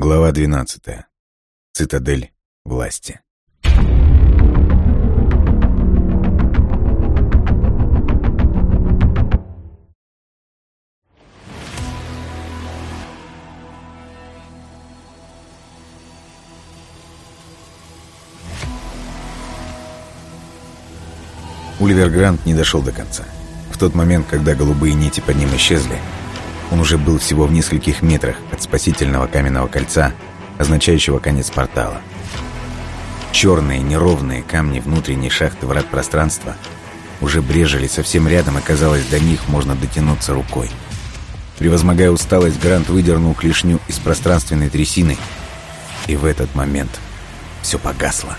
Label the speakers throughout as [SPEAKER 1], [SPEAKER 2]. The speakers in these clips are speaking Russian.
[SPEAKER 1] Глава 12. Цитадель власти. Оливер Грант не дошел до конца. В тот момент, когда голубые нити под ним исчезли, он уже был всего в нескольких метрах от спасительного каменного кольца, означающего конец портала. Черные неровные камни внутренней шахты врат пространства уже брежели совсем рядом, и казалось, до них можно дотянуться рукой. Превозмогая усталость, Грант выдернул клешню из пространственной трясины, и в этот момент все погасло.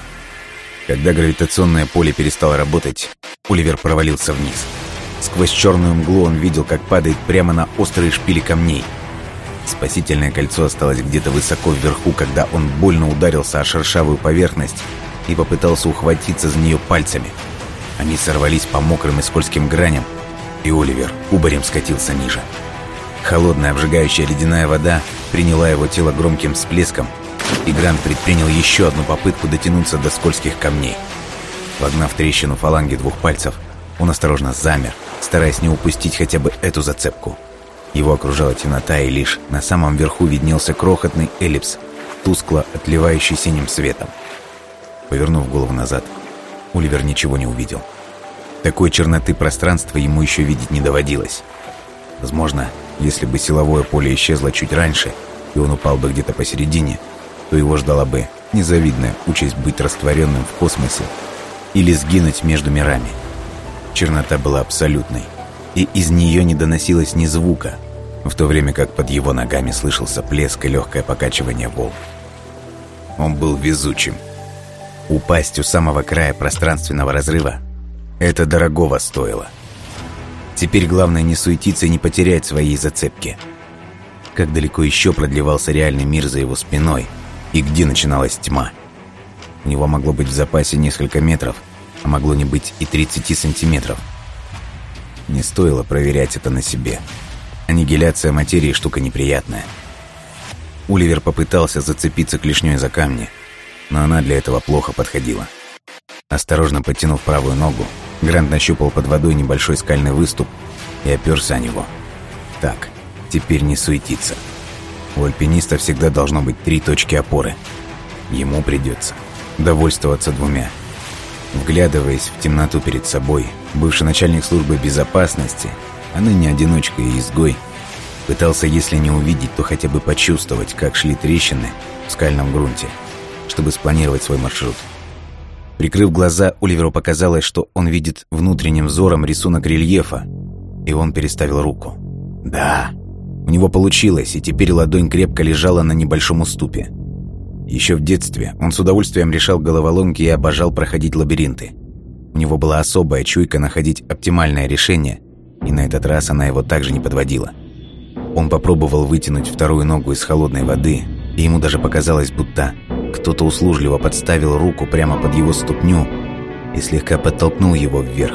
[SPEAKER 1] Когда гравитационное поле перестало работать, Оливер провалился вниз – Сквозь черную мглу он видел, как падает прямо на острые шпили камней. Спасительное кольцо осталось где-то высоко вверху, когда он больно ударился о шершавую поверхность и попытался ухватиться за нее пальцами. Они сорвались по мокрым и скользким граням, и Оливер кубарем скатился ниже. Холодная обжигающая ледяная вода приняла его тело громким всплеском, и Грант предпринял еще одну попытку дотянуться до скользких камней. Вогнав трещину фаланги двух пальцев, он осторожно замер, стараясь не упустить хотя бы эту зацепку. Его окружала темнота, и лишь на самом верху виднелся крохотный эллипс, тускло отливающий синим светом. Повернув голову назад, Оливер ничего не увидел. Такой черноты пространства ему еще видеть не доводилось. Возможно, если бы силовое поле исчезло чуть раньше, и он упал бы где-то посередине, то его ждала бы незавидная участь быть растворенным в космосе или сгинуть между мирами. Чернота была абсолютной, и из нее не доносилось ни звука, в то время как под его ногами слышался плеск и легкое покачивание волн. Он был везучим. Упасть у самого края пространственного разрыва – это дорогого стоило. Теперь главное не суетиться и не потерять свои зацепки. Как далеко еще продлевался реальный мир за его спиной, и где начиналась тьма. У него могло быть в запасе несколько метров – могло не быть и 30 сантиметров. Не стоило проверять это на себе. Аннигиляция материи – штука неприятная. Уливер попытался зацепиться клешней за камни, но она для этого плохо подходила. Осторожно подтянув правую ногу, Грант нащупал под водой небольшой скальный выступ и оперся о него. Так, теперь не суетиться. У альпиниста всегда должно быть три точки опоры. Ему придется довольствоваться двумя – Вглядываясь в темноту перед собой, бывший начальник службы безопасности, а ныне одиночка и изгой, пытался, если не увидеть, то хотя бы почувствовать, как шли трещины в скальном грунте, чтобы спланировать свой маршрут. Прикрыв глаза, Оливеру показалось, что он видит внутренним взором рисунок рельефа, и он переставил руку. Да, у него получилось, и теперь ладонь крепко лежала на небольшом уступе. Еще в детстве он с удовольствием решал головоломки и обожал проходить лабиринты. У него была особая чуйка находить оптимальное решение, и на этот раз она его также не подводила. Он попробовал вытянуть вторую ногу из холодной воды, и ему даже показалось, будто кто-то услужливо подставил руку прямо под его ступню и слегка подтолкнул его вверх.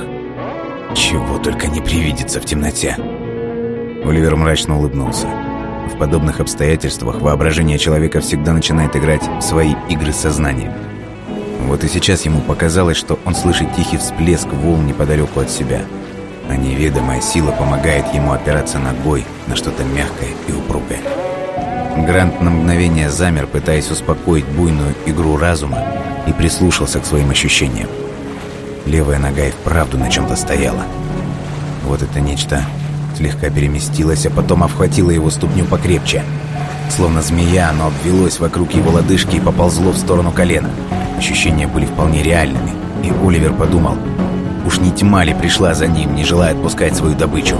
[SPEAKER 1] Чего только не привидится в темноте. Оливер мрачно улыбнулся. В подобных обстоятельствах воображение человека всегда начинает играть в свои игры сознания. Вот и сейчас ему показалось, что он слышит тихий всплеск волн неподалеку от себя, а неведомая сила помогает ему опираться ногой на что-то мягкое и упругое. Грант на мгновение замер, пытаясь успокоить буйную игру разума, и прислушался к своим ощущениям. Левая нога и вправду на чем-то стояла. Вот это нечто слегка переместилась, а потом обхватила его ступню покрепче. Словно змея, оно обвелось вокруг его лодыжки и поползло в сторону колена. Ощущения были вполне реальными, и Оливер подумал, уж не тьма ли пришла за ним, не желая отпускать свою добычу.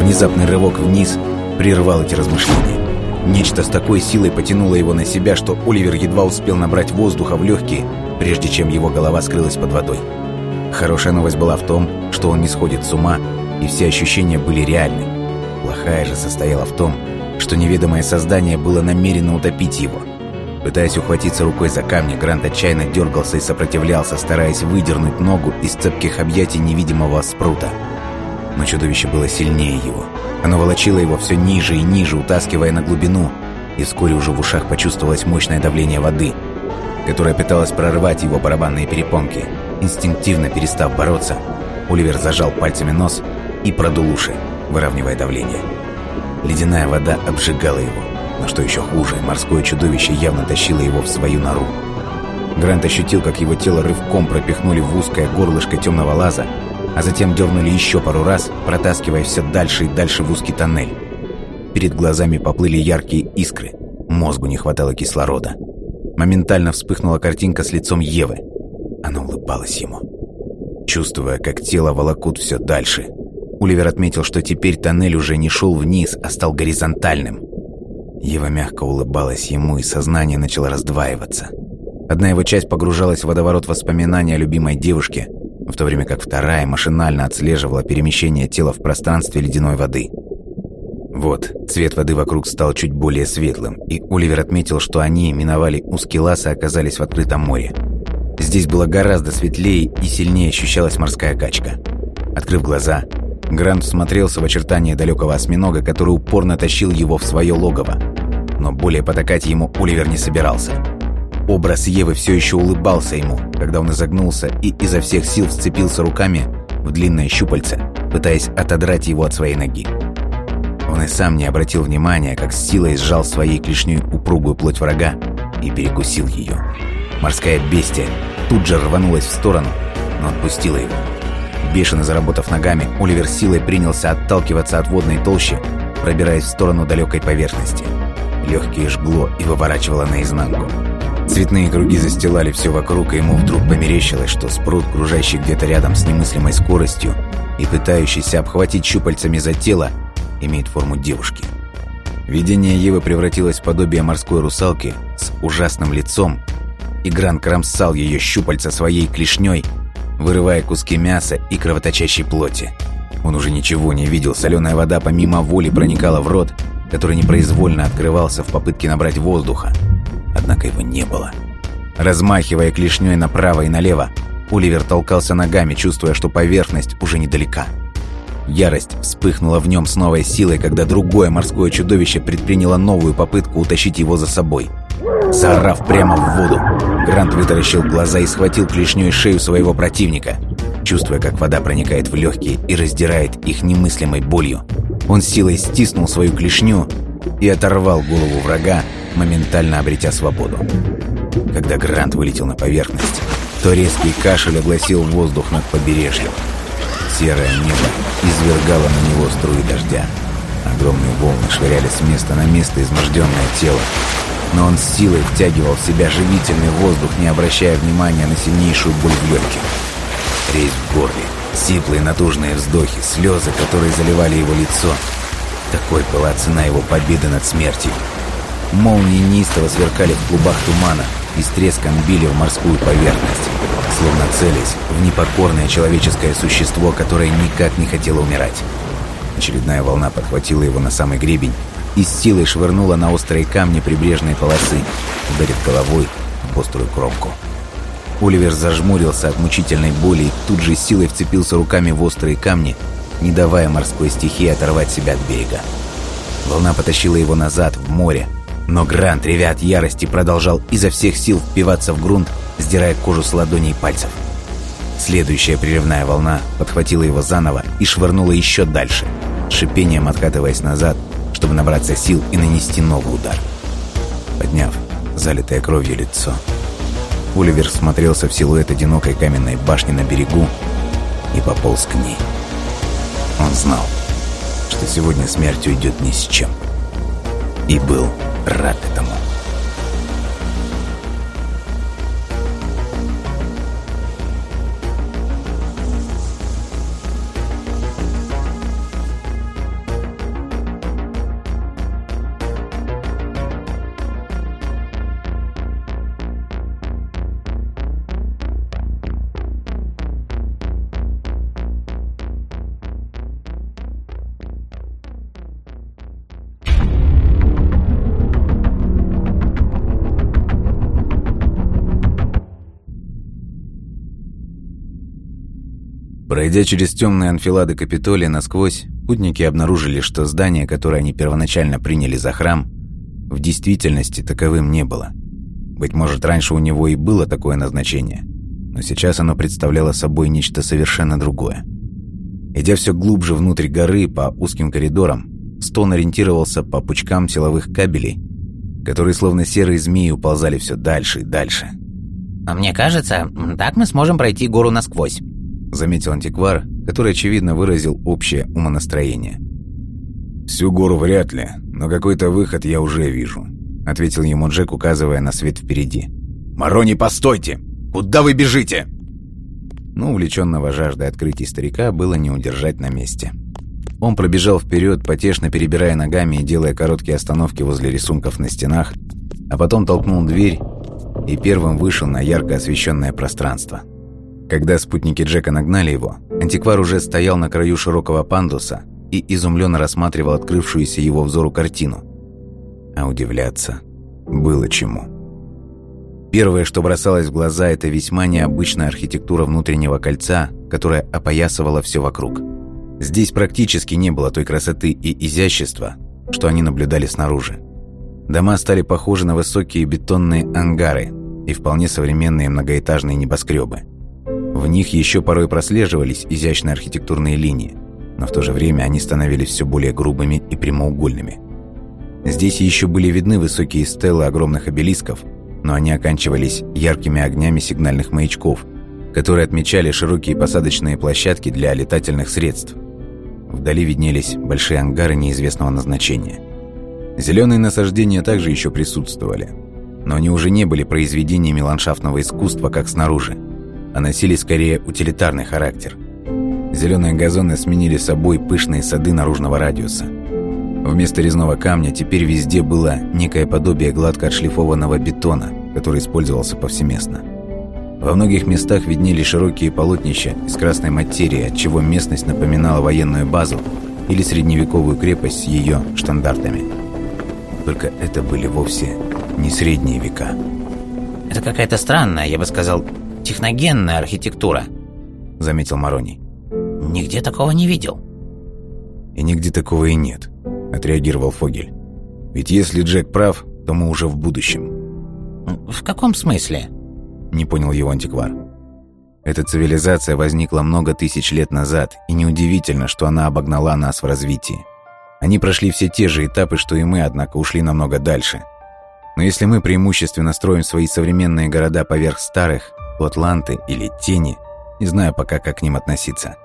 [SPEAKER 1] Внезапный рывок вниз прервал эти размышления. Нечто с такой силой потянуло его на себя, что Оливер едва успел набрать воздуха в легкие, прежде чем его голова скрылась под водой. Хорошая новость была в том, что он не сходит с ума и все ощущения были реальны. Плохая же состояла в том, что неведомое создание было намерено утопить его. Пытаясь ухватиться рукой за камни, Грант отчаянно дергался и сопротивлялся, стараясь выдернуть ногу из цепких объятий невидимого спрута. Но чудовище было сильнее его. Оно волочило его все ниже и ниже, утаскивая на глубину, и вскоре уже в ушах почувствовалось мощное давление воды, которое пыталось прорвать его барабанные перепонки. Инстинктивно перестав бороться, Оливер зажал пальцами нос и продул уши, выравнивая давление. Ледяная вода обжигала его, но что еще хуже, морское чудовище явно тащило его в свою нору. Грант ощутил, как его тело рывком пропихнули в узкое горлышко темного лаза, а затем дернули еще пару раз, протаскивая все дальше и дальше в узкий тоннель. Перед глазами поплыли яркие искры, мозгу не хватало кислорода. Моментально вспыхнула картинка с лицом Евы. Она улыбалась ему. Чувствуя, как тело волокут все дальше, Уливер отметил, что теперь тоннель уже не шел вниз, а стал горизонтальным. Ева мягко улыбалась ему, и сознание начало раздваиваться. Одна его часть погружалась в водоворот воспоминаний о любимой девушке, в то время как вторая машинально отслеживала перемещение тела в пространстве ледяной воды. Вот, цвет воды вокруг стал чуть более светлым, и Оливер отметил, что они миновали узкий лаз и оказались в открытом море. Здесь было гораздо светлее и сильнее ощущалась морская качка. Открыв глаза, Грант всмотрелся в очертания далекого осьминога, который упорно тащил его в свое логово. Но более потакать ему Оливер не собирался. Образ Евы все еще улыбался ему, когда он изогнулся и изо всех сил вцепился руками в длинное щупальце, пытаясь отодрать его от своей ноги. Он и сам не обратил внимания, как с силой сжал своей клешней упругую плоть врага и перекусил ее. Морская бестия тут же рванулась в сторону, но отпустила его. Бешено заработав ногами, Оливер силой принялся отталкиваться от водной толщи, пробираясь в сторону далекой поверхности. Легкие жгло и выворачивало наизнанку. Цветные круги застилали все вокруг, и ему вдруг померещилось, что спрут, кружащий где-то рядом с немыслимой скоростью и пытающийся обхватить щупальцами за тело, имеет форму девушки. Видение Евы превратилось в подобие морской русалки с ужасным лицом, и Гран кромсал ее щупальца своей клешней, вырывая куски мяса и кровоточащей плоти. Он уже ничего не видел, соленая вода помимо воли проникала в рот, который непроизвольно открывался в попытке набрать воздуха. Однако его не было. Размахивая клешней направо и налево, Оливер толкался ногами, чувствуя, что поверхность уже недалека. Ярость вспыхнула в нем с новой силой, когда другое морское чудовище предприняло новую попытку утащить его за собой. Заорав прямо в воду, Грант вытаращил глаза и схватил клешней шею своего противника. Чувствуя, как вода проникает в легкие и раздирает их немыслимой болью, он силой стиснул свою клешню и оторвал голову врага, моментально обретя свободу. Когда Грант вылетел на поверхность, то резкий кашель огласил воздух над побережьем. Серое небо извергало на него струи дождя. Огромные волны швыряли с места на место изможденное тело. Но он с силой втягивал в себя живительный воздух, не обращая внимания на сильнейшую боль в легких. Резь в горле, сиплые натужные вздохи, слезы, которые заливали его лицо. Такой была цена его победы над смертью. Молнии неистово сверкали в клубах тумана и с треском били в морскую поверхность, словно целясь в непокорное человеческое существо, которое никак не хотело умирать. Очередная волна подхватила его на самый гребень и с силой швырнула на острые камни прибрежной полосы, ударив головой в острую кромку. Оливер зажмурился от мучительной боли и тут же силой вцепился руками в острые камни, не давая морской стихии оторвать себя от берега. Волна потащила его назад, в море, но Грант, ревя от ярости, продолжал изо всех сил впиваться в грунт, сдирая кожу с ладоней и пальцев. Следующая прерывная волна подхватила его заново и швырнула еще дальше, шипением откатываясь назад, чтобы набраться сил и нанести новый удар. Подняв залитое кровью лицо, Оливер смотрелся в силуэт одинокой каменной башни на берегу и пополз к ней. Он знал, что сегодня смерть уйдет ни с чем. И был рад этому. Пройдя через темные анфилады Капитолия насквозь, путники обнаружили, что здание, которое они первоначально приняли за храм, в действительности таковым не было. Быть может, раньше у него и было такое назначение, но сейчас оно представляло собой нечто совершенно другое. Идя все глубже внутрь горы по узким коридорам, Стон ориентировался по пучкам силовых кабелей, которые словно серые змеи уползали все дальше и дальше.
[SPEAKER 2] «А мне кажется, так мы сможем пройти гору насквозь»,
[SPEAKER 1] заметил антиквар, который, очевидно, выразил общее умонастроение. «Всю гору вряд ли, но какой-то выход я уже вижу», ответил ему Джек, указывая на свет впереди. «Марони, постойте! Куда вы бежите?» Но увлеченного жаждой открытий старика было не удержать на месте. Он пробежал вперед, потешно перебирая ногами и делая короткие остановки возле рисунков на стенах, а потом толкнул дверь и первым вышел на ярко освещенное пространство. Когда спутники Джека нагнали его, антиквар уже стоял на краю широкого пандуса и изумленно рассматривал открывшуюся его взору картину. А удивляться было чему. Первое, что бросалось в глаза, это весьма необычная архитектура внутреннего кольца, которая опоясывала все вокруг. Здесь практически не было той красоты и изящества, что они наблюдали снаружи. Дома стали похожи на высокие бетонные ангары и вполне современные многоэтажные небоскребы. В них еще порой прослеживались изящные архитектурные линии, но в то же время они становились все более грубыми и прямоугольными. Здесь еще были видны высокие стелы огромных обелисков, но они оканчивались яркими огнями сигнальных маячков, которые отмечали широкие посадочные площадки для летательных средств. Вдали виднелись большие ангары неизвестного назначения. Зеленые насаждения также еще присутствовали, но они уже не были произведениями ландшафтного искусства, как снаружи, а носили скорее утилитарный характер. Зеленые газоны сменили собой пышные сады наружного радиуса – Вместо резного камня теперь везде было некое подобие гладко отшлифованного бетона, который использовался повсеместно. Во многих местах виднелись широкие полотнища из красной материи, отчего местность напоминала военную базу или средневековую крепость с ее штандартами. Только это были вовсе не средние века.
[SPEAKER 2] «Это какая-то странная, я бы сказал, техногенная архитектура», — заметил Мароний. «Нигде такого не видел».
[SPEAKER 1] «И нигде такого и нет», отреагировал Фогель. «Ведь если Джек прав, то мы уже в будущем».
[SPEAKER 2] «В каком смысле?»
[SPEAKER 1] Не понял его антиквар. Эта цивилизация возникла много тысяч лет назад, и неудивительно, что она обогнала нас в развитии. Они прошли все те же этапы, что и мы, однако ушли намного дальше. Но если мы преимущественно строим свои современные города поверх старых, Атланты или Тени, не знаю пока, как к ним относиться,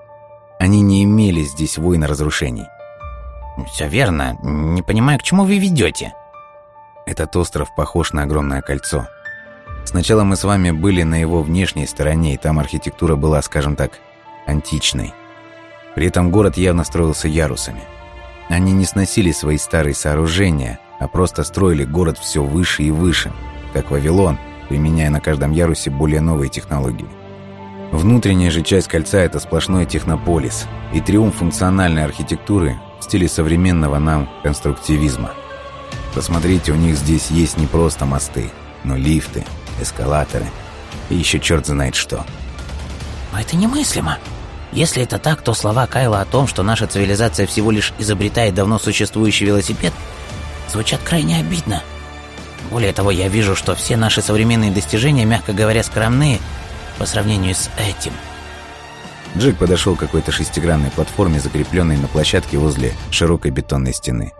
[SPEAKER 1] они не имели здесь войн разрушений.
[SPEAKER 2] «Все верно. Не понимаю, к чему вы ведете?»
[SPEAKER 1] Этот остров похож на огромное кольцо. Сначала мы с вами были на его внешней стороне, и там архитектура была, скажем так, античной. При этом город явно строился ярусами. Они не сносили свои старые сооружения, а просто строили город все выше и выше, как Вавилон, применяя на каждом ярусе более новые технологии. Внутренняя же часть кольца – это сплошной технополис, и триумф функциональной архитектуры в стиле современного нам конструктивизма. Посмотрите, у них здесь есть не просто мосты, но лифты, эскалаторы и еще черт знает что.
[SPEAKER 2] Но это немыслимо. Если это так, то слова Кайла о том, что наша цивилизация всего лишь изобретает давно существующий велосипед, звучат крайне обидно. Более того, я вижу, что все наши современные достижения, мягко говоря, скромные по сравнению с этим –
[SPEAKER 1] Джек подошел к какой-то шестигранной платформе, закрепленной на площадке возле широкой бетонной стены.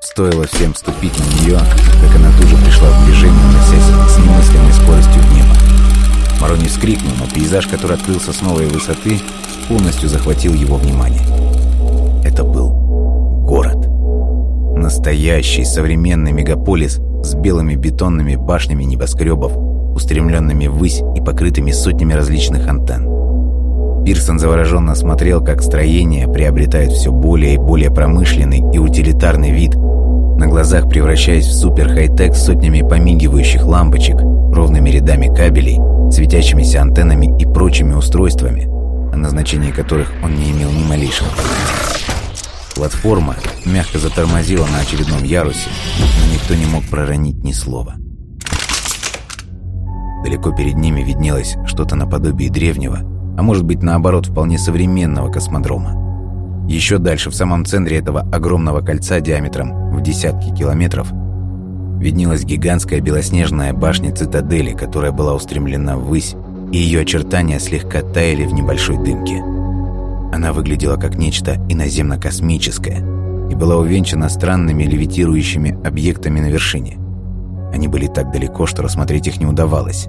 [SPEAKER 1] Стоило всем вступить на нее, как она тут же пришла в движение, уносясь с немыслимой скоростью в небо. Марони вскрикнул, но пейзаж, который открылся с новой высоты, полностью захватил его внимание. Настоящий современный мегаполис с белыми бетонными башнями небоскребов, устремленными ввысь и покрытыми сотнями различных антенн. Пирсон завороженно смотрел, как строение приобретает все более и более промышленный и утилитарный вид, на глазах превращаясь в супер-хай-тек с сотнями помигивающих лампочек, ровными рядами кабелей, светящимися антеннами и прочими устройствами, о назначении которых он не имел ни малейшего понятия. Платформа мягко затормозила на очередном ярусе, но никто не мог проронить ни слова. Далеко перед ними виднелось что-то наподобие древнего, а может быть наоборот вполне современного космодрома. Еще дальше, в самом центре этого огромного кольца диаметром в десятки километров, виднелась гигантская белоснежная башня цитадели, которая была устремлена ввысь, и ее очертания слегка таяли в небольшой дымке. Она выглядела как нечто иноземно-космическое и была увенчана странными левитирующими объектами на вершине. Они были так далеко, что рассмотреть их не удавалось.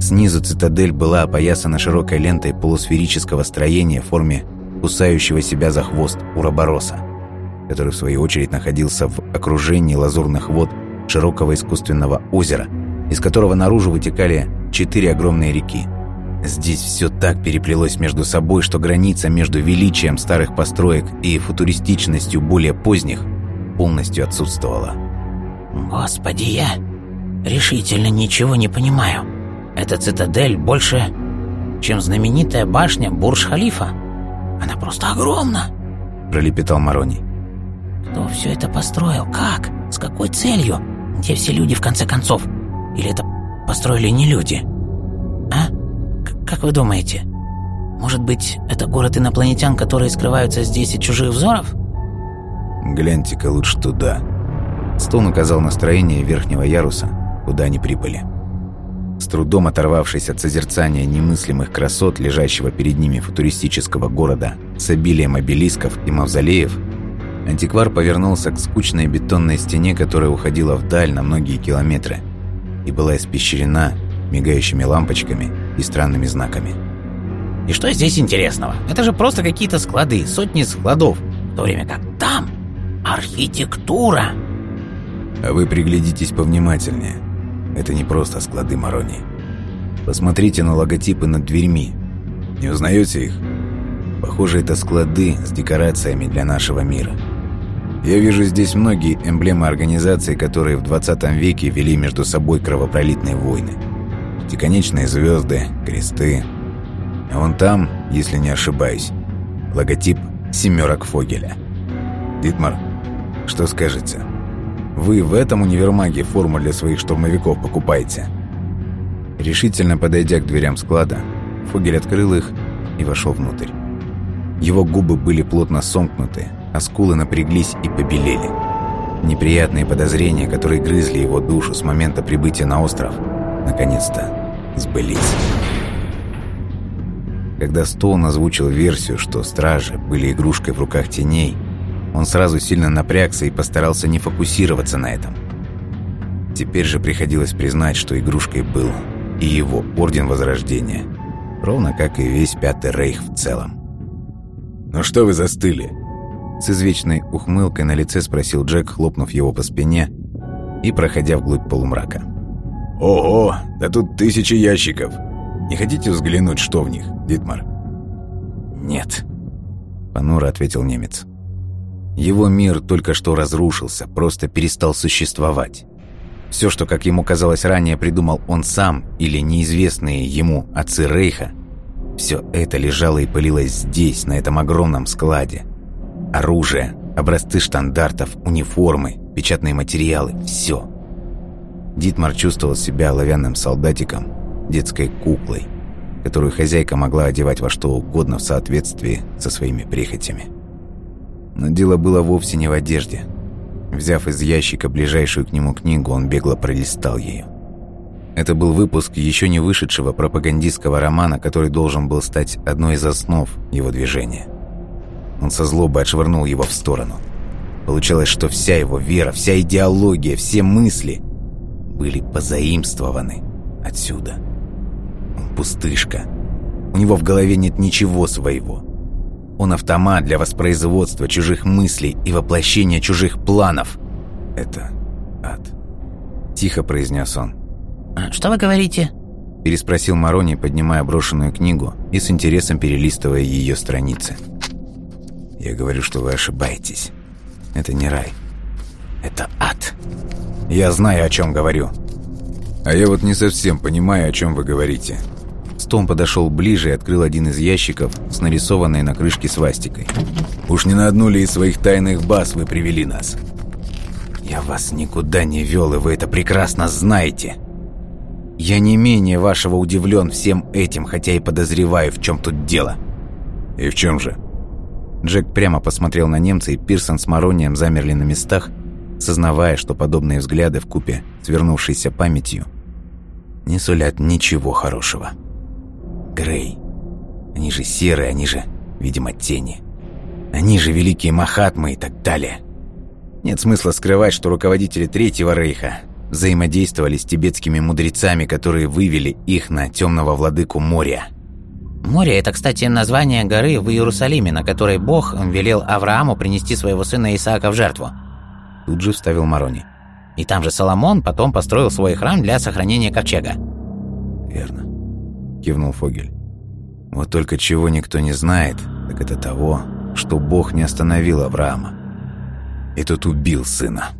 [SPEAKER 1] Снизу цитадель была опоясана широкой лентой полусферического строения в форме кусающего себя за хвост уробороса, который в свою очередь находился в окружении лазурных вод широкого искусственного озера, из которого наружу вытекали четыре огромные реки – Здесь все так переплелось между собой, что граница между величием старых построек и футуристичностью более поздних полностью отсутствовала.
[SPEAKER 2] «Господи, я решительно ничего не понимаю. Эта цитадель больше, чем знаменитая башня Бурж-Халифа. Она просто огромна!»
[SPEAKER 1] – пролепетал Марони.
[SPEAKER 2] «Кто все это построил? Как? С какой целью? Где все люди, в конце концов? Или это построили не люди?» Как вы думаете, может быть, это город инопланетян, которые скрываются здесь от чужих взоров?
[SPEAKER 1] Гляньте-ка лучше туда. Стоун указал настроение верхнего яруса, куда они прибыли. С трудом оторвавшись от созерцания немыслимых красот, лежащего перед ними футуристического города с обилием обелисков и мавзолеев, антиквар повернулся к скучной бетонной стене, которая уходила вдаль на многие километры и была испещрена мигающими лампочками и странными знаками.
[SPEAKER 2] И что здесь интересного? Это же просто какие-то склады, сотни складов, в то время как там архитектура.
[SPEAKER 1] А вы приглядитесь повнимательнее. Это не просто склады Марони. Посмотрите на логотипы над дверьми. Не узнаете их? Похоже, это склады с декорациями для нашего мира. Я вижу здесь многие эмблемы организаций, которые в 20 веке вели между собой кровопролитные войны пятиконечные звезды, кресты. А вон там, если не ошибаюсь, логотип «семерок Фогеля». Дитмар, что скажете? Вы в этом универмаге форму для своих штурмовиков покупаете? Решительно подойдя к дверям склада, Фогель открыл их и вошел внутрь. Его губы были плотно сомкнуты, а скулы напряглись и побелели. Неприятные подозрения, которые грызли его душу с момента прибытия на остров, наконец-то сбылись. Когда Стоун озвучил версию, что стражи были игрушкой в руках теней, он сразу сильно напрягся и постарался не фокусироваться на этом. Теперь же приходилось признать, что игрушкой был и его Орден Возрождения, ровно как и весь Пятый Рейх в целом. «Ну что вы застыли?» С извечной ухмылкой на лице спросил Джек, хлопнув его по спине и проходя вглубь полумрака. «Ого, да тут тысячи ящиков. Не хотите взглянуть, что в них, Дитмар?»
[SPEAKER 2] «Нет», —
[SPEAKER 1] понуро ответил немец. Его мир только что разрушился, просто перестал существовать. Все, что, как ему казалось ранее, придумал он сам или неизвестные ему отцы Рейха, все это лежало и пылилось здесь, на этом огромном складе. Оружие, образцы штандартов, униформы, печатные материалы – все. Дитмар чувствовал себя оловянным солдатиком, детской куклой, которую хозяйка могла одевать во что угодно в соответствии со своими прихотями. Но дело было вовсе не в одежде. Взяв из ящика ближайшую к нему книгу, он бегло пролистал ее. Это был выпуск еще не вышедшего пропагандистского романа, который должен был стать одной из основ его движения. Он со злобой отшвырнул его в сторону. Получалось, что вся его вера, вся идеология, все мысли – были позаимствованы отсюда. Он пустышка. У него в голове нет ничего своего. Он автомат для воспроизводства чужих мыслей и воплощения чужих планов. Это ад. Тихо произнес он.
[SPEAKER 2] «А «Что вы говорите?»
[SPEAKER 1] Переспросил Марони, поднимая брошенную книгу и с интересом перелистывая ее страницы. «Я говорю, что вы ошибаетесь. Это не рай. Это ад». Я знаю, о чем говорю». «А я вот не совсем понимаю, о чем вы говорите». Стом подошел ближе и открыл один из ящиков с нарисованной на крышке свастикой. «Уж не на одну ли из своих тайных баз вы привели нас?» «Я вас никуда не вел, и вы это прекрасно знаете. Я не менее вашего удивлен всем этим, хотя и подозреваю, в чем тут дело». «И в чем же?» Джек прямо посмотрел на немца, и Пирсон с Маронием замерли на местах, сознавая, что подобные взгляды в купе свернувшейся памятью не сулят ничего хорошего. Грей. Они же серые, они же, видимо, тени. Они же великие Махатмы и так далее. Нет смысла скрывать, что руководители Третьего Рейха взаимодействовали с тибетскими мудрецами, которые вывели их на темного владыку моря.
[SPEAKER 2] Море – это, кстати, название горы в Иерусалиме, на которой Бог велел Аврааму принести своего сына Исаака в жертву.
[SPEAKER 1] Тут же вставил Марони.
[SPEAKER 2] И там же Соломон потом построил свой храм для сохранения ковчега.
[SPEAKER 1] «Верно», – кивнул Фогель. «Вот только чего никто не знает, так это того, что Бог не остановил Авраама. И тот убил сына.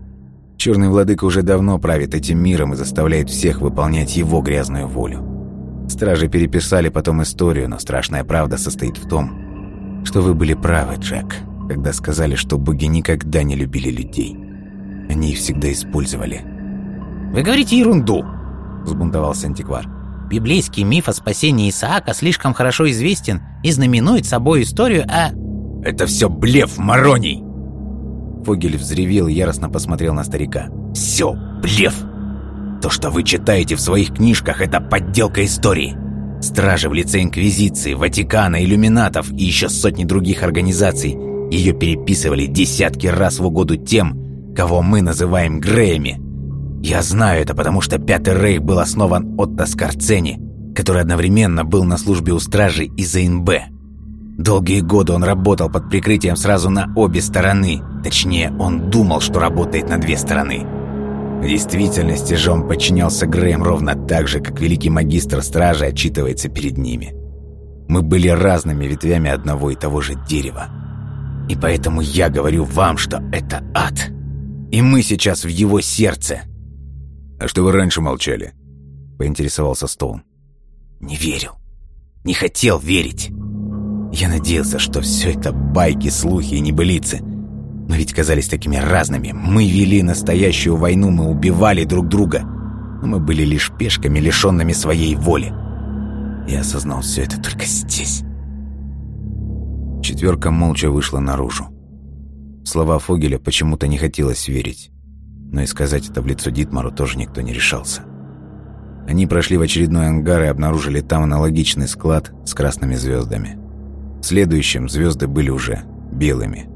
[SPEAKER 1] Черный владыка уже давно правит этим миром и заставляет всех выполнять его грязную волю. Стражи переписали потом историю, но страшная правда состоит в том, что вы были правы, Джек, когда сказали, что боги никогда не любили людей. Они их всегда использовали.
[SPEAKER 2] «Вы говорите ерунду!»
[SPEAKER 1] – взбунтовался антиквар.
[SPEAKER 2] Библейский миф о спасении Исаака слишком хорошо известен и знаменует собой историю о...
[SPEAKER 1] «Это все блеф, Мароний!» Фогель взревел и яростно посмотрел на старика. «Все блеф! То, что вы читаете в своих книжках, это подделка истории. Стражи в лице Инквизиции, Ватикана, Иллюминатов и еще сотни других организаций ее переписывали десятки раз в угоду тем, кого мы называем Греями. Я знаю это, потому что Пятый Рейх был основан Отто Скорцени, который одновременно был на службе у стражей из АНБ. Долгие годы он работал под прикрытием сразу на обе стороны. Точнее, он думал, что работает на две стороны. В действительности же он подчинялся Грэем ровно так же, как великий магистр стражи отчитывается перед ними. Мы были разными ветвями одного и того же дерева. И поэтому я говорю вам, что это ад. И мы сейчас в его сердце. «А что вы раньше молчали?» — поинтересовался Стоун. «Не верил. Не хотел верить. Я надеялся, что все это байки, слухи и небылицы — мы ведь казались такими разными. Мы вели настоящую войну, мы убивали друг друга. Но мы были лишь пешками, лишенными своей воли. Я осознал все это только здесь. Четверка молча вышла наружу. Слова Фогеля почему-то не хотелось верить. Но и сказать это в лицо Дитмару тоже никто не решался. Они прошли в очередной ангар и обнаружили там аналогичный склад с красными звездами. В следующем звезды были уже белыми.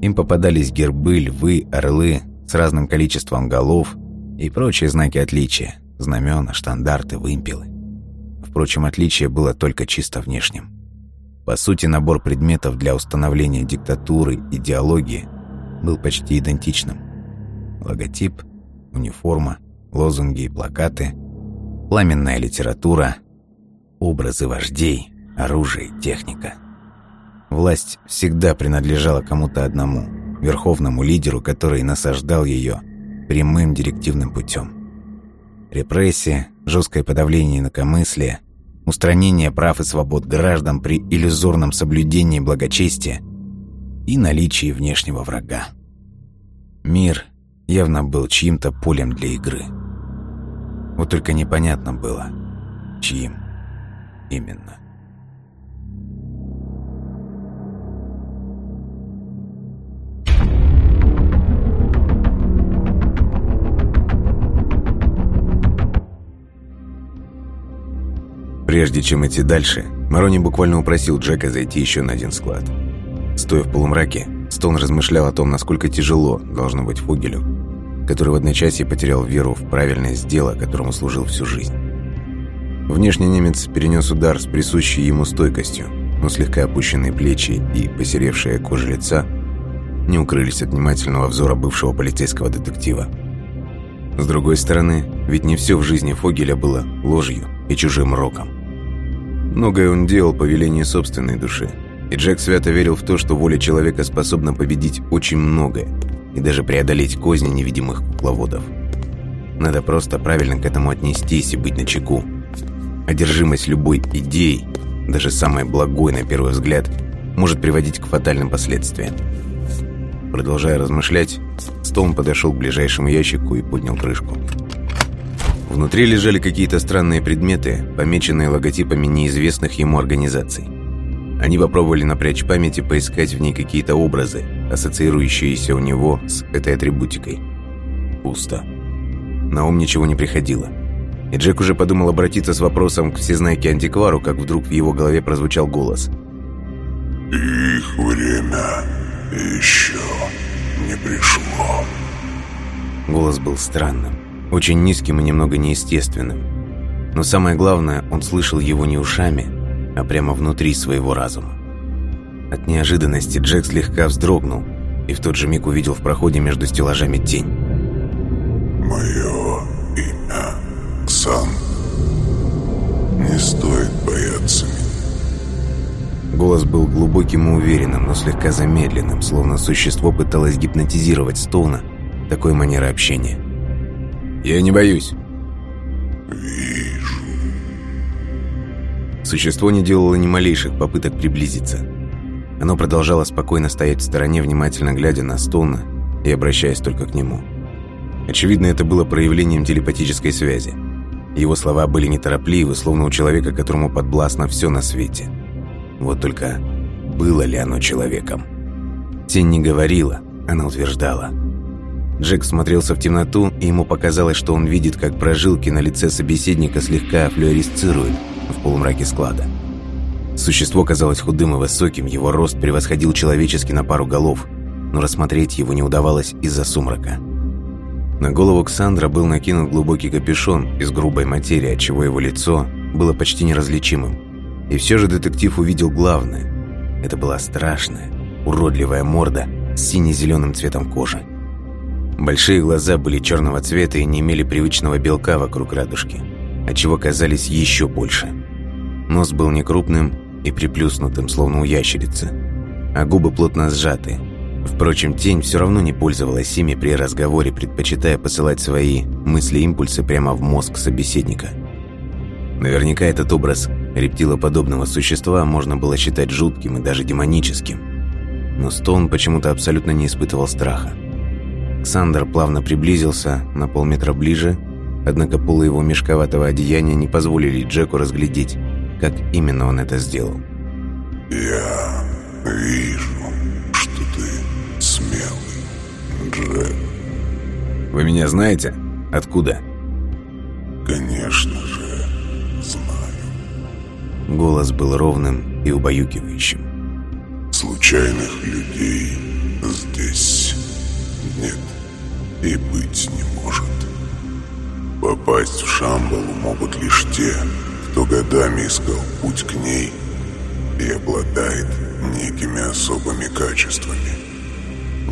[SPEAKER 1] Им попадались гербы, львы, орлы с разным количеством голов и прочие знаки отличия, знамена, штандарты, вымпелы. Впрочем, отличие было только чисто внешним. По сути, набор предметов для установления диктатуры, идеологии был почти идентичным. Логотип, униформа, лозунги и плакаты, пламенная литература, образы вождей, оружие, техника – Власть всегда принадлежала кому-то одному, верховному лидеру, который насаждал ее прямым директивным путем. Репрессия, жесткое подавление инакомыслия, устранение прав и свобод граждан при иллюзорном соблюдении благочестия и наличии внешнего врага. Мир явно был чьим-то полем для игры. Вот только непонятно было, чьим именно. Прежде чем идти дальше, Марони буквально упросил Джека зайти еще на один склад. Стоя в полумраке, Стоун размышлял о том, насколько тяжело должно быть Фугелю, который в одночасье потерял веру в правильность дела, которому служил всю жизнь. Внешне немец перенес удар с присущей ему стойкостью, но слегка опущенные плечи и посеревшая кожа лица не укрылись от внимательного взора бывшего полицейского детектива. С другой стороны, ведь не все в жизни Фогеля было ложью и чужим роком. Многое он делал по велению собственной души. И Джек свято верил в то, что воля человека способна победить очень многое и даже преодолеть козни невидимых кукловодов. Надо просто правильно к этому отнестись и быть начеку. Одержимость любой идеей, даже самой благой на первый взгляд, может приводить к фатальным последствиям. Продолжая размышлять, Стоун подошел к ближайшему ящику и поднял крышку. Внутри лежали какие-то странные предметы, помеченные логотипами неизвестных ему организаций. Они попробовали напрячь память и поискать в ней какие-то образы, ассоциирующиеся у него с этой атрибутикой. Пусто. На ум ничего не приходило. И Джек уже подумал обратиться с вопросом к всезнайке-антиквару, как вдруг в его голове прозвучал голос.
[SPEAKER 3] «Их время еще не пришло».
[SPEAKER 1] Голос был странным, очень низким и немного неестественным. Но самое главное, он слышал его не ушами, а прямо внутри своего разума. От неожиданности Джек слегка вздрогнул и в тот же миг увидел в проходе между стеллажами тень.
[SPEAKER 3] «Мое имя Ксан. Не стоит бояться меня».
[SPEAKER 1] Голос был глубоким и уверенным, но слегка замедленным, словно существо пыталось гипнотизировать Стоуна такой манерой общения. «Я не боюсь».
[SPEAKER 3] «Вижу».
[SPEAKER 1] Существо не делало ни малейших попыток приблизиться. Оно продолжало спокойно стоять в стороне, внимательно глядя на Стоуна и обращаясь только к нему. Очевидно, это было проявлением телепатической связи. Его слова были неторопливы, словно у человека, которому подбластно все на свете. Вот только было ли оно человеком? Тень не говорила, она утверждала. Джек смотрелся в темноту, и ему показалось, что он видит, как прожилки на лице собеседника слегка флюоресцируют в полумраке склада. Существо казалось худым и высоким, его рост превосходил человеческий на пару голов, но рассмотреть его не удавалось из-за сумрака. На голову Ксандра был накинут глубокий капюшон из грубой материи, отчего его лицо было почти неразличимым. И все же детектив увидел главное. Это была страшная, уродливая морда с сине-зеленым цветом кожи. Большие глаза были черного цвета и не имели привычного белка вокруг радужки, отчего казались еще больше. Нос был некрупным и приплюснутым, словно у ящерицы, а губы плотно сжаты. Впрочем, тень все равно не пользовалась ими при разговоре, предпочитая посылать свои мысли-импульсы прямо в мозг собеседника. Наверняка этот образ рептилоподобного существа можно было считать жутким и даже демоническим. Но Стоун почему-то абсолютно не испытывал страха. Ксандр плавно приблизился на полметра ближе, однако полы его мешковатого одеяния не позволили Джеку разглядеть, как именно он это сделал.
[SPEAKER 3] «Я вижу, что ты смелый, Джек.
[SPEAKER 1] «Вы меня знаете? Откуда?»
[SPEAKER 3] Конечно же, знаю.
[SPEAKER 1] Голос был ровным и убаюкивающим.
[SPEAKER 3] Случайных людей здесь нет и быть не может. Попасть в Шамбалу могут лишь те, кто годами искал путь к ней и обладает некими особыми качествами.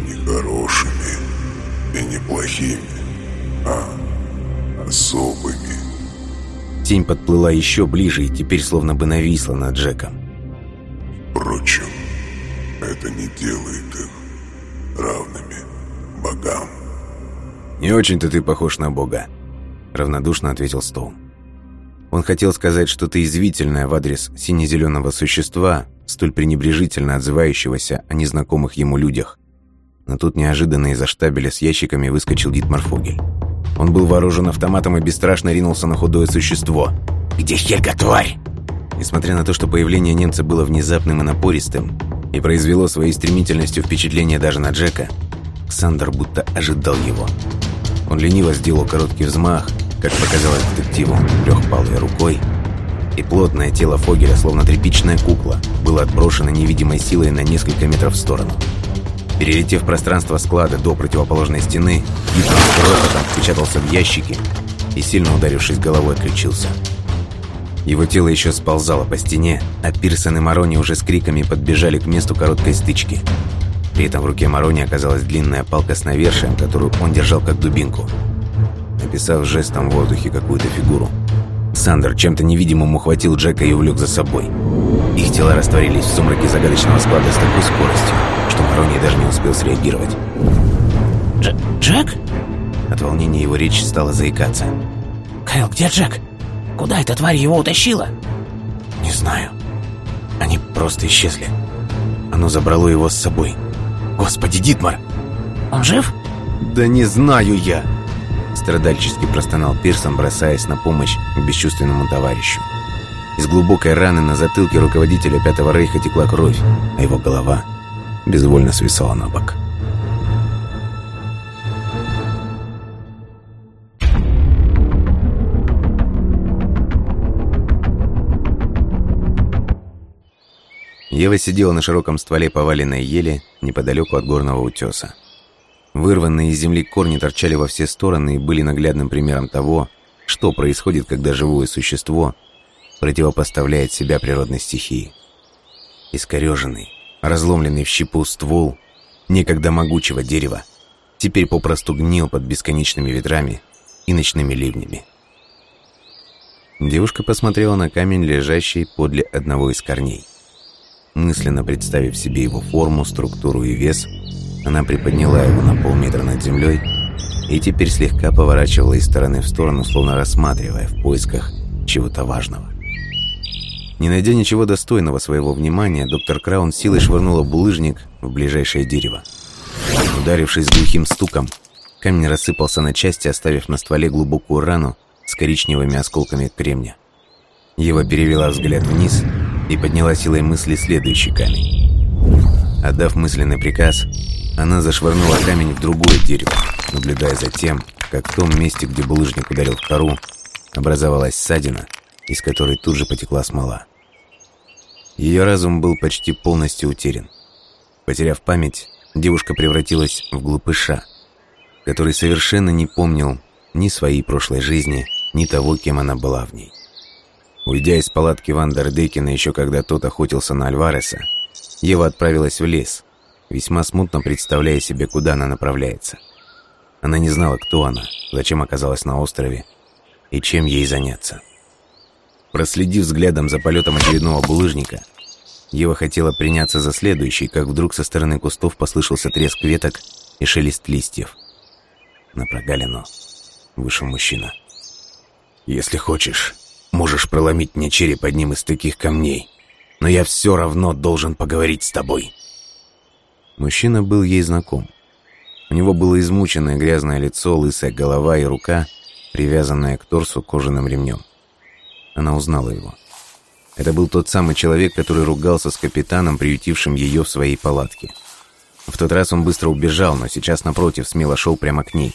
[SPEAKER 3] Не хорошими и не плохими, а особыми.
[SPEAKER 1] Тень подплыла еще ближе и теперь словно бы нависла над Джеком.
[SPEAKER 3] Впрочем, это не делает их
[SPEAKER 1] «Не очень-то ты похож на бога», — равнодушно ответил Стоун. Он хотел сказать что-то извительное в адрес сине-зеленого существа, столь пренебрежительно отзывающегося о незнакомых ему людях. Но тут неожиданно из-за штабеля с ящиками выскочил Дитмар Фогель. Он был вооружен автоматом и бесстрашно ринулся на худое существо. «Где Хельга, тварь?» Несмотря на то, что появление немца было внезапным и напористым, и произвело своей стремительностью впечатление даже на Джека, Ксандр будто ожидал его. Он лениво сделал короткий взмах, как показалось детективу, трехпалой рукой, и плотное тело Фогеля, словно тряпичная кукла, было отброшено невидимой силой на несколько метров в сторону. Перелетев пространство склада до противоположной стены, Гитлер с грохотом впечатался в ящики и, сильно ударившись головой, отключился. Его тело еще сползало по стене, а Пирсон и Марони уже с криками подбежали к месту короткой стычки. При этом в руке Марони оказалась длинная палка с навершием, которую он держал как дубинку. Написав жестом в воздухе какую-то фигуру, Сандер чем-то невидимым ухватил Джека и увлек за собой. Их тела растворились в сумраке загадочного склада с такой скоростью, что Марони даже не успел среагировать.
[SPEAKER 2] Дж Джек?
[SPEAKER 1] От волнения его речь стала заикаться.
[SPEAKER 2] Кайл, где Джек? Куда эта тварь его утащила?
[SPEAKER 1] «Не знаю. Они просто исчезли. Оно забрало его с собой. Господи, Дитмар!»
[SPEAKER 2] Он жив?
[SPEAKER 1] «Да не знаю я!» Страдальчески простонал Пирсон, бросаясь на помощь к бесчувственному товарищу. Из глубокой раны на затылке руководителя Пятого Рейха текла кровь, а его голова безвольно свисала на бок. Ева сидела на широком стволе поваленной ели неподалеку от горного утеса. Вырванные из земли корни торчали во все стороны и были наглядным примером того, что происходит, когда живое существо противопоставляет себя природной стихии. Искореженный, разломленный в щепу ствол некогда могучего дерева теперь попросту гнил под бесконечными ветрами и ночными ливнями. Девушка посмотрела на камень, лежащий подле одного из корней. Мысленно представив себе его форму, структуру и вес, она приподняла его на полметра над землей и теперь слегка поворачивала из стороны в сторону, словно рассматривая в поисках чего-то важного. Не найдя ничего достойного своего внимания, доктор Краун силой швырнула булыжник в ближайшее дерево. Ударившись глухим стуком, камень рассыпался на части, оставив на стволе глубокую рану с коричневыми осколками кремня. Ева перевела взгляд вниз и подняла силой мысли следующий камень. Отдав мысленный приказ, она зашвырнула камень в другое дерево, наблюдая за тем, как в том месте, где булыжник ударил в кору, образовалась ссадина, из которой тут же потекла смола. Ее разум был почти полностью утерян. Потеряв память, девушка превратилась в глупыша, который совершенно не помнил ни своей прошлой жизни, ни того, кем она была в ней. Уйдя из палатки Вандердекена еще когда тот охотился на Альвареса, Ева отправилась в лес, весьма смутно представляя себе, куда она направляется. Она не знала, кто она, зачем оказалась на острове и чем ей заняться. Проследив взглядом за полетом очередного булыжника, Ева хотела приняться за следующий, как вдруг со стороны кустов послышался треск веток и шелест листьев. На прогалину вышел мужчина. «Если хочешь, можешь проломить мне череп одним из таких камней, но я все равно должен поговорить с тобой». Мужчина был ей знаком. У него было измученное грязное лицо, лысая голова и рука, привязанная к торсу кожаным ремнем. Она узнала его. Это был тот самый человек, который ругался с капитаном, приютившим ее в своей палатке. В тот раз он быстро убежал, но сейчас, напротив, смело шел прямо к ней.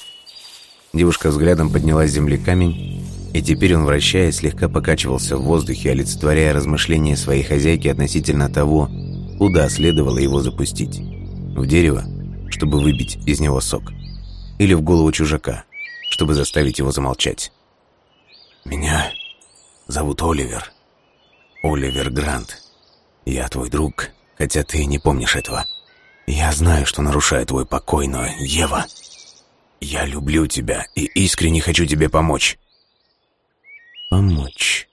[SPEAKER 1] Девушка взглядом подняла с земли камень, и теперь он, вращаясь, слегка покачивался в воздухе, олицетворяя размышления своей хозяйки относительно того, куда следовало его запустить. В дерево, чтобы выбить из него сок. Или в голову чужака, чтобы заставить его замолчать. «Меня зовут Оливер. Оливер Грант. Я твой друг, хотя ты не помнишь этого. Я знаю, что нарушаю твой покой, но, Ева, я люблю тебя и искренне хочу тебе помочь». «Помочь».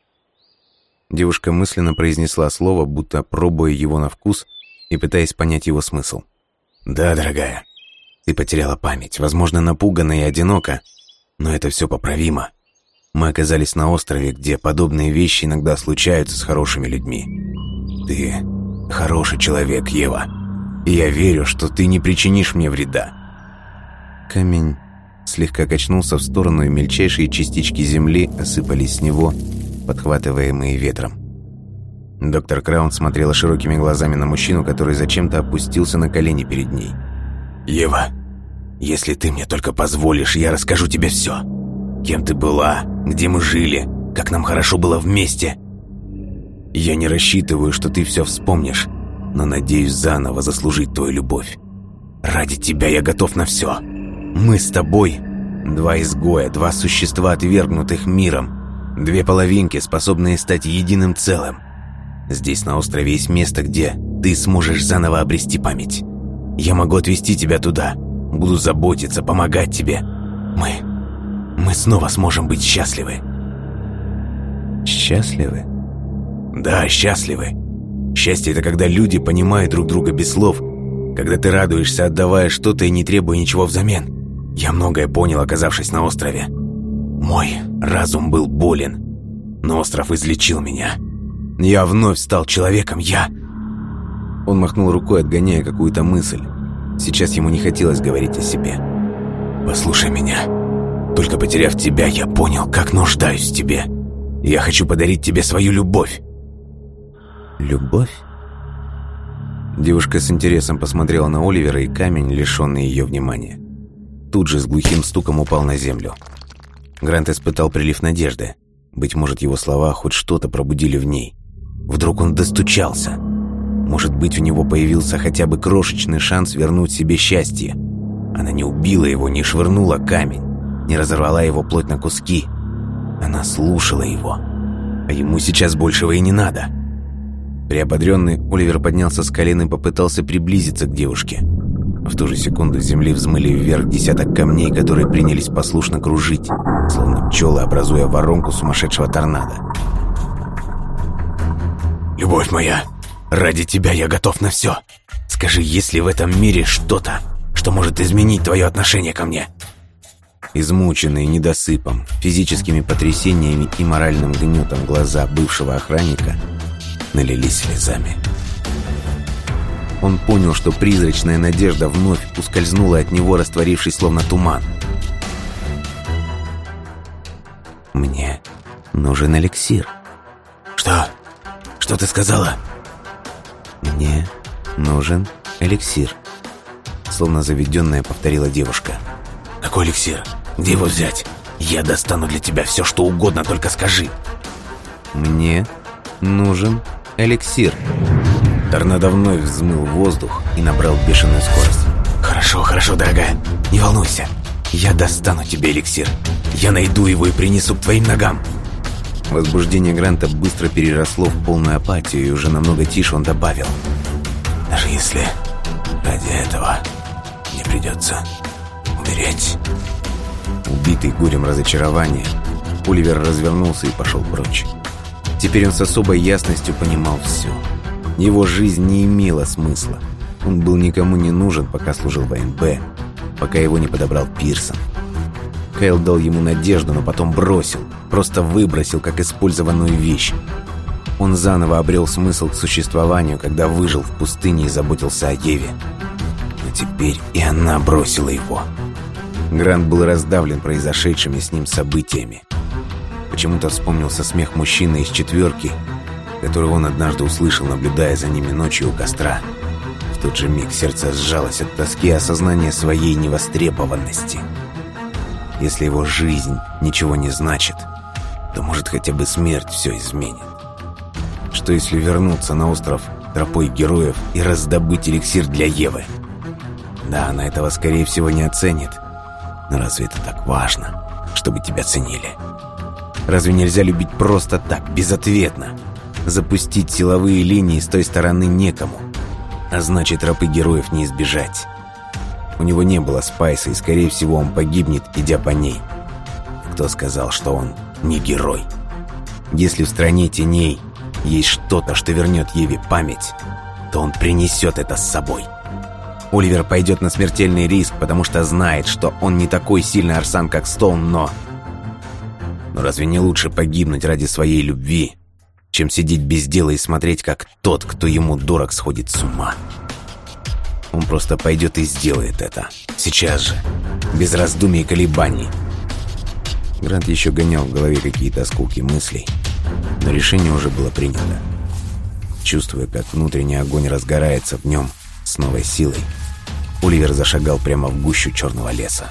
[SPEAKER 1] Девушка мысленно произнесла слово, будто пробуя его на вкус и пытаясь понять его смысл. «Да, дорогая, ты потеряла память, возможно, напугана и одинока, но это все поправимо. Мы оказались на острове, где подобные вещи иногда случаются с хорошими людьми. Ты хороший человек, Ева, и я верю, что ты не причинишь мне вреда». Камень слегка качнулся в сторону, и мельчайшие частички земли осыпались с него, подхватываемые ветром. Доктор Краун смотрела широкими глазами на мужчину, который зачем-то опустился на колени перед ней. «Ева, если ты мне только позволишь, я расскажу тебе все. Кем ты была, где мы жили, как нам хорошо было вместе. Я не рассчитываю, что ты все вспомнишь, но надеюсь заново заслужить твою любовь. Ради тебя я готов на все. Мы с тобой два изгоя, два существа, отвергнутых миром, две половинки, способные стать единым целым. Здесь на острове есть место, где ты сможешь заново обрести память. Я могу отвезти тебя туда. Буду заботиться, помогать тебе. Мы... мы снова сможем быть счастливы». «Счастливы?» «Да, счастливы. Счастье — это когда люди понимают друг друга без слов, когда ты радуешься, отдавая что-то и не требуя ничего взамен. Я многое понял, оказавшись на острове. Мой разум был болен, но остров излечил меня». Я вновь стал человеком, я...» Он махнул рукой, отгоняя какую-то мысль. Сейчас ему не хотелось говорить о себе. «Послушай меня. Только потеряв тебя, я понял, как нуждаюсь в тебе. Я хочу подарить тебе свою любовь».
[SPEAKER 2] «Любовь?»
[SPEAKER 1] Девушка с интересом посмотрела на Оливера, и камень, лишенный ее внимания, тут же с глухим стуком упал на землю. Грант испытал прилив надежды. Быть может, его слова хоть что-то пробудили в ней. Вдруг он достучался. Может быть, у него появился хотя бы крошечный шанс вернуть себе счастье. Она не убила его, не швырнула камень, не разорвала его плоть на куски. Она слушала его. А ему сейчас большего и не надо. Приободренный, Оливер поднялся с колен и попытался приблизиться к девушке. В ту же секунду с земли взмыли вверх десяток камней, которые принялись послушно кружить, словно пчелы, образуя воронку сумасшедшего торнадо. «Любовь моя, ради тебя я готов на все. Скажи, есть ли в этом мире что-то, что может изменить твое отношение ко мне?» Измученные недосыпом, физическими потрясениями и моральным гнетом глаза бывшего охранника налились слезами. Он понял, что призрачная надежда вновь ускользнула от него, растворившись словно туман. «Мне нужен эликсир». «Что? Что ты сказала?» «Мне нужен эликсир», словно заведенная повторила девушка. «Какой эликсир? Где его взять? Я достану для тебя все, что угодно, только скажи». «Мне нужен эликсир». Торнадо вновь взмыл воздух и набрал бешеную скорость. «Хорошо, хорошо, дорогая, не волнуйся. Я достану тебе эликсир. Я найду его и принесу к твоим ногам». Возбуждение Гранта быстро переросло в полную апатию, и уже намного тише он добавил. «Даже если ради этого мне придется умереть». Убитый горем разочарования, Оливер развернулся и пошел прочь. Теперь он с особой ясностью понимал все – его жизнь не имела смысла. Он был никому не нужен, пока служил в АНБ, пока его не подобрал Пирсон. Кайл дал ему надежду, но потом бросил, просто выбросил, как использованную вещь. Он заново обрел смысл к существованию, когда выжил в пустыне и заботился о Еве. Но теперь и она бросила его. Грант был раздавлен произошедшими с ним событиями. Почему-то вспомнился смех мужчины из четверки, который он однажды услышал, наблюдая за ними ночью у костра. В тот же миг сердце сжалось от тоски и осознания своей невостребованности. Если его жизнь ничего не значит, то, может, хотя бы смерть все изменит. Что если вернуться на остров тропой героев и раздобыть эликсир для Евы? Да, она этого, скорее всего, не оценит. Но разве это так важно, чтобы тебя ценили? Разве нельзя любить просто так, безответно? Запустить силовые линии с той стороны некому. А значит, тропы героев не избежать. У него не было спайса, и, скорее всего, он погибнет, идя по ней. Кто сказал, что он не герой? Если в стране теней есть что-то, что вернет Еве память, то он принесет это с собой. Оливер пойдет на смертельный риск, потому что знает, что он не такой сильный Арсан, как Стоун, но... Но разве не лучше погибнуть ради своей любви, чем сидеть без дела и смотреть, как тот, кто ему дорог, сходит с ума. Он просто пойдет и сделает это. Сейчас же. Без раздумий и колебаний. Грант еще гонял в голове какие-то осколки мыслей, но решение уже было принято. Чувствуя, как внутренний огонь разгорается в нем с новой силой, Оливер зашагал прямо в гущу черного леса.